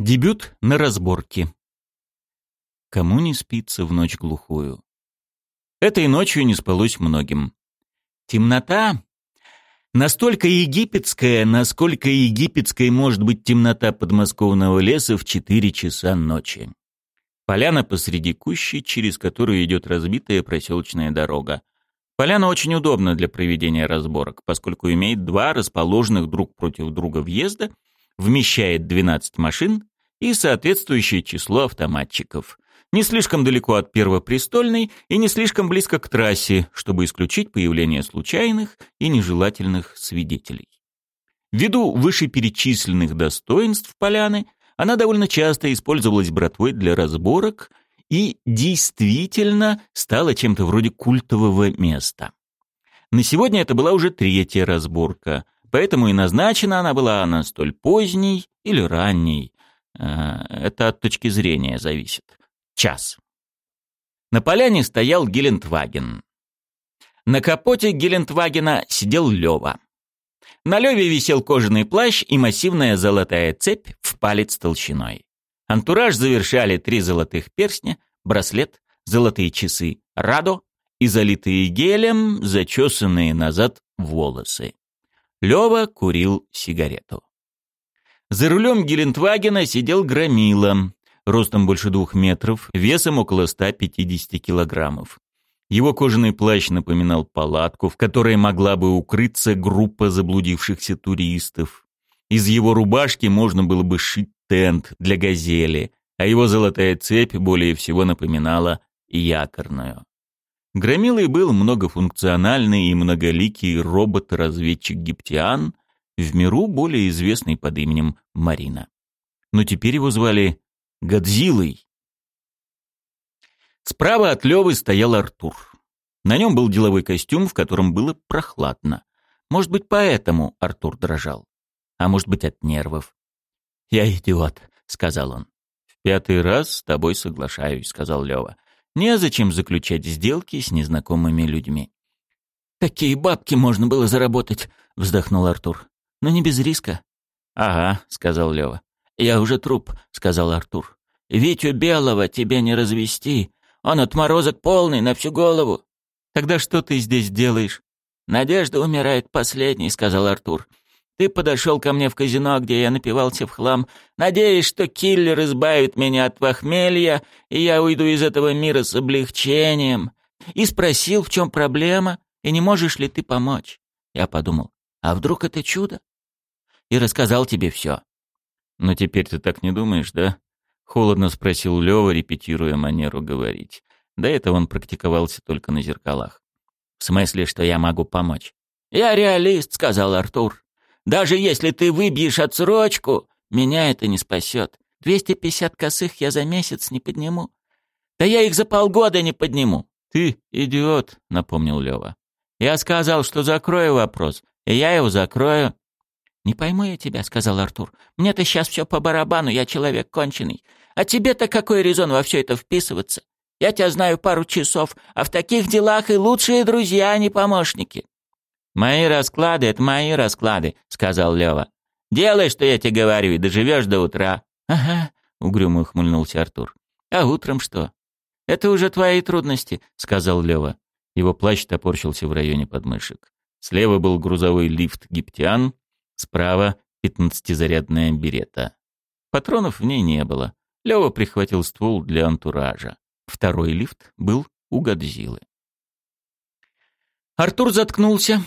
Дебют на разборке. Кому не спится в ночь глухую? Этой ночью не спалось многим. Темнота настолько египетская, насколько египетской может быть темнота подмосковного леса в 4 часа ночи. Поляна посреди кущи, через которую идет разбитая проселочная дорога. Поляна очень удобна для проведения разборок, поскольку имеет два расположенных друг против друга въезда – вмещает 12 машин и соответствующее число автоматчиков. Не слишком далеко от Первопрестольной и не слишком близко к трассе, чтобы исключить появление случайных и нежелательных свидетелей. Ввиду вышеперечисленных достоинств поляны, она довольно часто использовалась братвой для разборок и действительно стала чем-то вроде культового места. На сегодня это была уже третья разборка, Поэтому и назначена она была на столь поздней или ранней. А, это от точки зрения зависит. Час. На поляне стоял Гелендваген. На капоте Гелендвагена сидел Лёва. На Лёве висел кожаный плащ и массивная золотая цепь в палец толщиной. Антураж завершали три золотых перстня, браслет, золотые часы «Радо» и залитые гелем, зачесанные назад волосы. Лёва курил сигарету. За рулем Гелендвагена сидел Громила, ростом больше двух метров, весом около 150 килограммов. Его кожаный плащ напоминал палатку, в которой могла бы укрыться группа заблудившихся туристов. Из его рубашки можно было бы сшить тент для газели, а его золотая цепь более всего напоминала якорную. Громилой был многофункциональный и многоликий робот-разведчик Гиптиан, в миру более известный под именем Марина. Но теперь его звали Годзиллой. Справа от Левы стоял Артур. На нем был деловой костюм, в котором было прохладно. Может быть, поэтому Артур дрожал. А может быть, от нервов. «Я идиот», — сказал он. «В пятый раз с тобой соглашаюсь», — сказал Лева. Незачем заключать сделки с незнакомыми людьми. «Такие бабки можно было заработать», — вздохнул Артур. «Но не без риска». «Ага», — сказал Лева. «Я уже труп», — сказал Артур. «Витю Белого тебе не развести. Он отморозок полный на всю голову». «Тогда что ты здесь делаешь?» «Надежда умирает последней», — сказал Артур. Ты подошел ко мне в казино, где я напивался в хлам, надеясь, что киллер избавит меня от похмелья, и я уйду из этого мира с облегчением. И спросил, в чем проблема, и не можешь ли ты помочь. Я подумал, а вдруг это чудо? И рассказал тебе все. Но теперь ты так не думаешь, да? Холодно спросил Лева, репетируя манеру говорить. До этого он практиковался только на зеркалах. В смысле, что я могу помочь? Я реалист, сказал Артур. Даже если ты выбьешь отсрочку, меня это не спасет. 250 косых я за месяц не подниму. Да я их за полгода не подниму. Ты идиот, напомнил Лева. Я сказал, что закрою вопрос, и я его закрою. Не пойму я тебя, сказал Артур. Мне-то сейчас все по барабану, я человек конченый. А тебе-то какой резон во все это вписываться? Я тебя знаю пару часов, а в таких делах и лучшие друзья, а не помощники. «Мои расклады — это мои расклады», — сказал Лева. «Делай, что я тебе говорю, и доживешь до утра». «Ага», — угрюмо ухмыльнулся Артур. «А утром что?» «Это уже твои трудности», — сказал Лева. Его плащ топорщился в районе подмышек. Слева был грузовой лифт «Гиптиан», справа — пятнадцатизарядная берета. Патронов в ней не было. Лева прихватил ствол для антуража. Второй лифт был у Годзиллы. Артур заткнулся,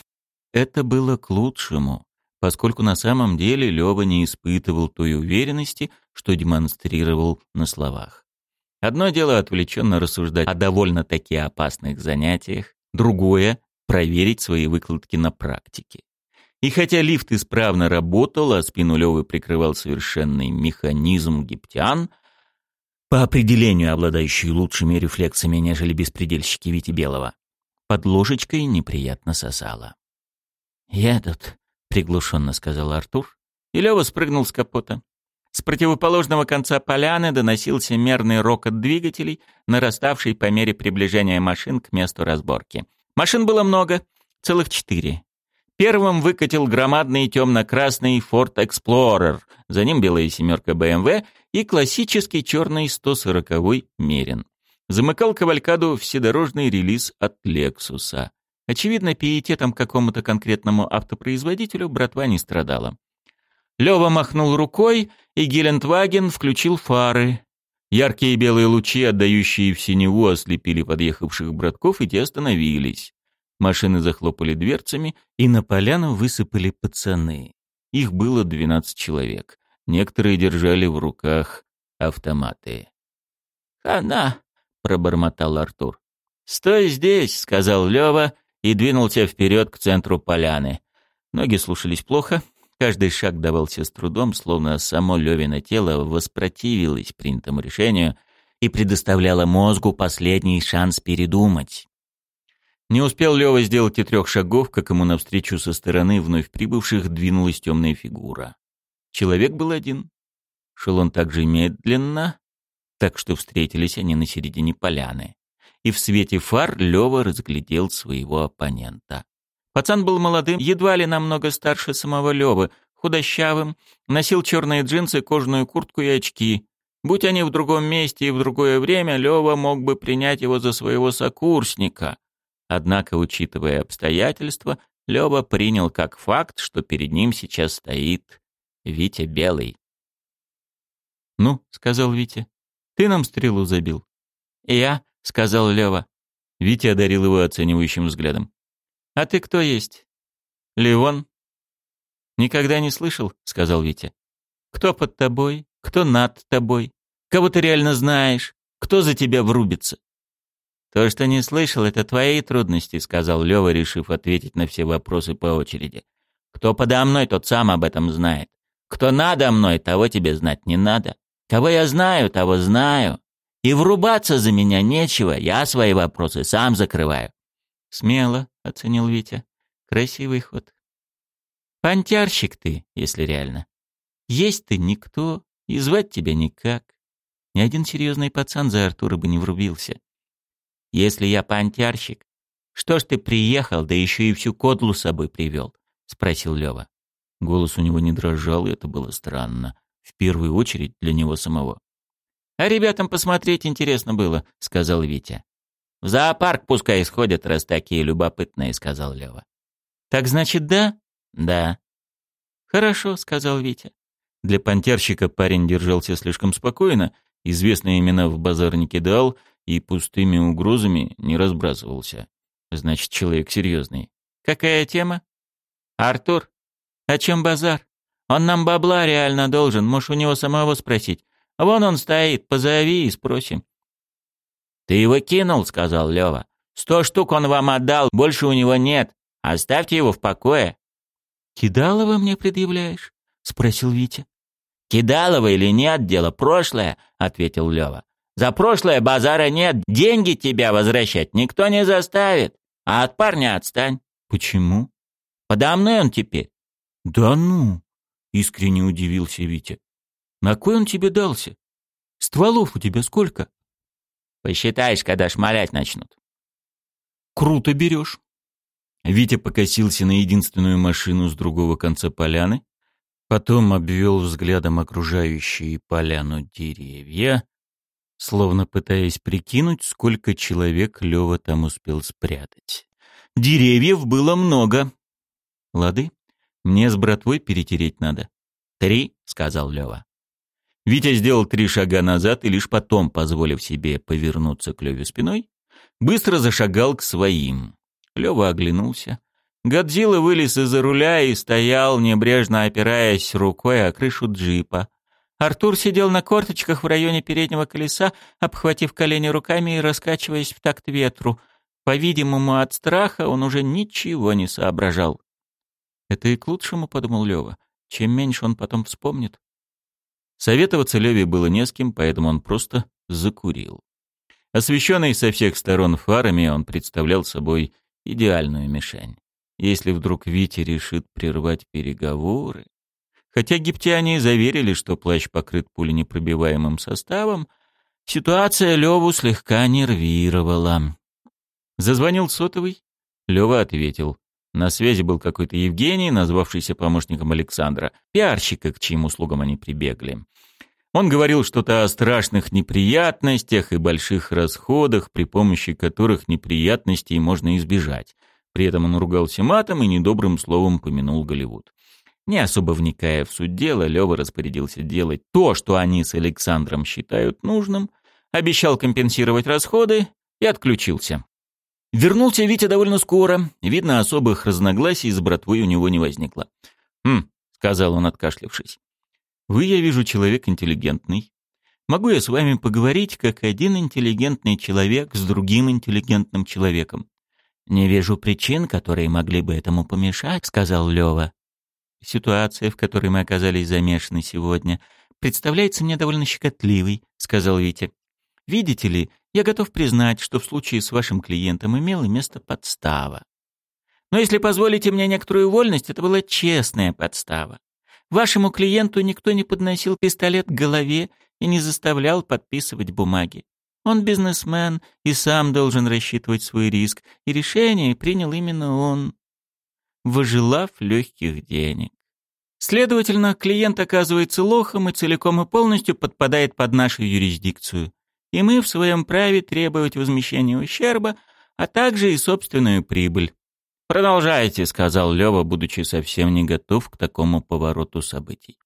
это было к лучшему, поскольку на самом деле Лёва не испытывал той уверенности, что демонстрировал на словах. Одно дело отвлеченно рассуждать о довольно-таки опасных занятиях, другое — проверить свои выкладки на практике. И хотя лифт исправно работал, а спину Лёвы прикрывал совершенный механизм гиптиан, по определению обладающий лучшими рефлексами, нежели беспредельщики Вити Белого, под ложечкой неприятно сосало. «Едут», — приглушенно сказал Артур, и Лёва спрыгнул с капота. С противоположного конца поляны доносился мерный рокот двигателей, нараставший по мере приближения машин к месту разборки. Машин было много, целых четыре. Первым выкатил громадный темно-красный Ford Explorer, за ним белая семерка BMW и классический черный 140-й Мерин. Замыкал кавалькаду вседорожный релиз от Lexus. Очевидно, пиететом какому-то конкретному автопроизводителю братва не страдала. Лёва махнул рукой, и Гелендваген включил фары. Яркие белые лучи, отдающие в синеву, ослепили подъехавших братков, и те остановились. Машины захлопали дверцами, и на поляну высыпали пацаны. Их было двенадцать человек. Некоторые держали в руках автоматы. «Хана!» — пробормотал Артур. «Стой здесь!» — сказал Лёва и двинулся вперед к центру поляны. Ноги слушались плохо, каждый шаг давался с трудом, словно само Лёвино тело воспротивилось принятому решению и предоставляло мозгу последний шанс передумать. Не успел Лёва сделать и трех шагов, как ему навстречу со стороны вновь прибывших двинулась темная фигура. Человек был один. Шел он так же медленно, так что встретились они на середине поляны. И в свете фар Лёва разглядел своего оппонента. Пацан был молодым, едва ли намного старше самого Лёвы, худощавым, носил черные джинсы, кожаную куртку и очки. Будь они в другом месте и в другое время, Лёва мог бы принять его за своего сокурсника. Однако, учитывая обстоятельства, Лёва принял как факт, что перед ним сейчас стоит Витя Белый. «Ну», — сказал Витя, — «ты нам стрелу забил». «Я», — сказал Лёва. Витя одарил его оценивающим взглядом. «А ты кто есть?» «Леон». «Никогда не слышал», — сказал Витя. «Кто под тобой? Кто над тобой? Кого ты реально знаешь? Кто за тебя врубится?» «То, что не слышал, это твои трудности», — сказал Лёва, решив ответить на все вопросы по очереди. «Кто подо мной, тот сам об этом знает. Кто надо мной, того тебе знать не надо. Кого я знаю, того знаю. И врубаться за меня нечего, я свои вопросы сам закрываю». «Смело», — оценил Витя. «Красивый ход». «Понтярщик ты, если реально. Есть ты никто, и звать тебя никак. Ни один серьезный пацан за Артура бы не врубился. Если я понтярщик, что ж ты приехал, да еще и всю кодлу с собой привел? Спросил Лева. Голос у него не дрожал, и это было странно. В первую очередь для него самого. «А ребятам посмотреть интересно было», — сказал Витя. «В зоопарк пускай сходят, раз такие любопытные», — сказал Лева. «Так значит, да?» «Да». «Хорошо», — сказал Витя. Для понтерщика парень держался слишком спокойно, известные имена в базар не кидал и пустыми угрозами не разбрасывался. Значит, человек серьезный. «Какая тема?» «Артур, о чем базар? Он нам бабла реально должен, можешь у него самого спросить. Вон он стоит, позови и спросим». «Ты его кинул», — сказал Лева. «Сто штук он вам отдал, больше у него нет. Оставьте его в покое». «Кидалова мне предъявляешь?» — спросил Витя. «Кидалова или нет, дело прошлое», — ответил Лева. «За прошлое базара нет, деньги тебя возвращать никто не заставит. А от парня отстань». «Почему?» «Подо мной он теперь». «Да ну!» — искренне удивился Витя. «На кой он тебе дался? Стволов у тебя сколько?» «Посчитаешь, когда шмалять начнут». «Круто берешь». Витя покосился на единственную машину с другого конца поляны, потом обвел взглядом окружающие поляну деревья, словно пытаясь прикинуть, сколько человек Лёва там успел спрятать. Деревьев было много. Лады, мне с братвой перетереть надо. «Три», — сказал Лёва. Витя сделал три шага назад и лишь потом, позволив себе повернуться к Лёве спиной, быстро зашагал к своим. Лёва оглянулся. Годзилла вылез из-за руля и стоял, небрежно опираясь рукой о крышу джипа. Артур сидел на корточках в районе переднего колеса, обхватив колени руками и раскачиваясь в такт ветру. По-видимому, от страха он уже ничего не соображал. «Это и к лучшему», — подумал Лёва. «Чем меньше он потом вспомнит». Советоваться Леве было не с кем, поэтому он просто закурил. Освещенный со всех сторон фарами, он представлял собой идеальную мишень. Если вдруг Витя решит прервать переговоры... Хотя египтяне заверили, что плащ покрыт пуленепробиваемым составом, ситуация Леву слегка нервировала. Зазвонил сотовый. Лева ответил. На связи был какой-то Евгений, назвавшийся помощником Александра, пиарщика, к чьим услугам они прибегли. Он говорил что-то о страшных неприятностях и больших расходах, при помощи которых неприятностей можно избежать. При этом он ругался матом и недобрым словом помянул Голливуд. Не особо вникая в суть дела, Лёва распорядился делать то, что они с Александром считают нужным, обещал компенсировать расходы и отключился. Вернулся Витя довольно скоро. Видно, особых разногласий с братвой у него не возникло. «Хм», — сказал он, откашлившись. «Вы, я вижу, человек интеллигентный. Могу я с вами поговорить, как один интеллигентный человек с другим интеллигентным человеком?» «Не вижу причин, которые могли бы этому помешать», — сказал Лёва. «Ситуация, в которой мы оказались замешаны сегодня, представляется мне довольно щекотливой», — сказал Витя. «Видите ли, я готов признать, что в случае с вашим клиентом имела место подстава. Но если позволите мне некоторую вольность, это была честная подстава. Вашему клиенту никто не подносил пистолет к голове и не заставлял подписывать бумаги. Он бизнесмен и сам должен рассчитывать свой риск, и решение принял именно он, выжелав легких денег. Следовательно, клиент оказывается лохом и целиком и полностью подпадает под нашу юрисдикцию и мы в своем праве требовать возмещения ущерба, а также и собственную прибыль. «Продолжайте», — сказал Лёва, будучи совсем не готов к такому повороту событий.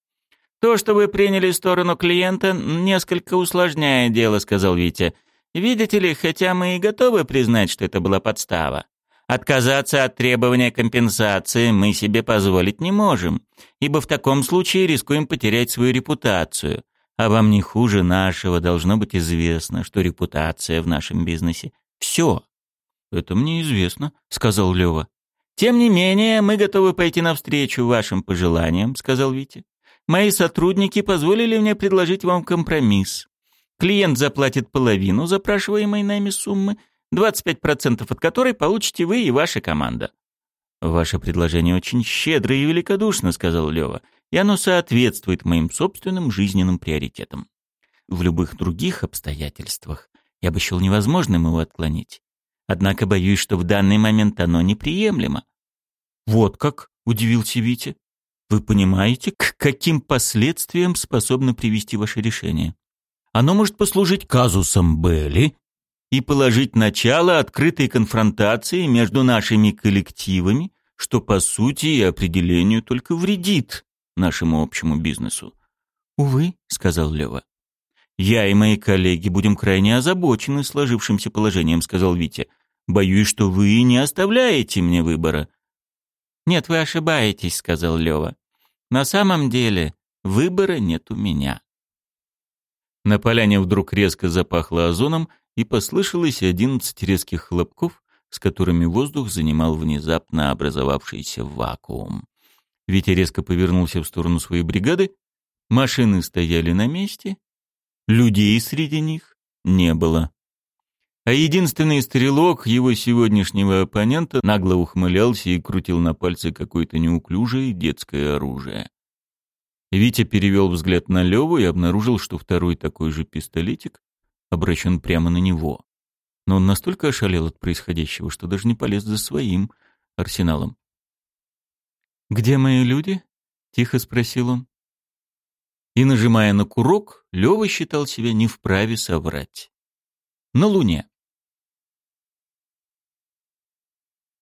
«То, что вы приняли сторону клиента, несколько усложняет дело», — сказал Витя. «Видите ли, хотя мы и готовы признать, что это была подстава, отказаться от требования компенсации мы себе позволить не можем, ибо в таком случае рискуем потерять свою репутацию. А вам не хуже нашего должно быть известно, что репутация в нашем бизнесе — все. «Это мне известно», — сказал Лева. «Тем не менее, мы готовы пойти навстречу вашим пожеланиям», — сказал Витя. «Мои сотрудники позволили мне предложить вам компромисс. Клиент заплатит половину запрашиваемой нами суммы, 25% от которой получите вы и ваша команда». «Ваше предложение очень щедро и великодушно», — сказал Лева и оно соответствует моим собственным жизненным приоритетам. В любых других обстоятельствах я бы счел невозможным его отклонить. Однако боюсь, что в данный момент оно неприемлемо. «Вот как?» — удивился Витя. «Вы понимаете, к каким последствиям способно привести ваше решение? Оно может послужить казусом Белли и положить начало открытой конфронтации между нашими коллективами, что по сути и определению только вредит нашему общему бизнесу. «Увы», — сказал Лева. «Я и мои коллеги будем крайне озабочены сложившимся положением», — сказал Витя. «Боюсь, что вы не оставляете мне выбора». «Нет, вы ошибаетесь», — сказал Лева. «На самом деле выбора нет у меня». На поляне вдруг резко запахло озоном, и послышалось одиннадцать резких хлопков, с которыми воздух занимал внезапно образовавшийся вакуум. Витя резко повернулся в сторону своей бригады. Машины стояли на месте. Людей среди них не было. А единственный стрелок его сегодняшнего оппонента нагло ухмылялся и крутил на пальце какое-то неуклюжее детское оружие. Витя перевел взгляд на Леву и обнаружил, что второй такой же пистолетик обращен прямо на него. Но он настолько ошалел от происходящего, что даже не полез за своим арсеналом. «Где мои люди?» — тихо спросил он. И, нажимая на курок, Лёва считал себя не вправе соврать. На Луне.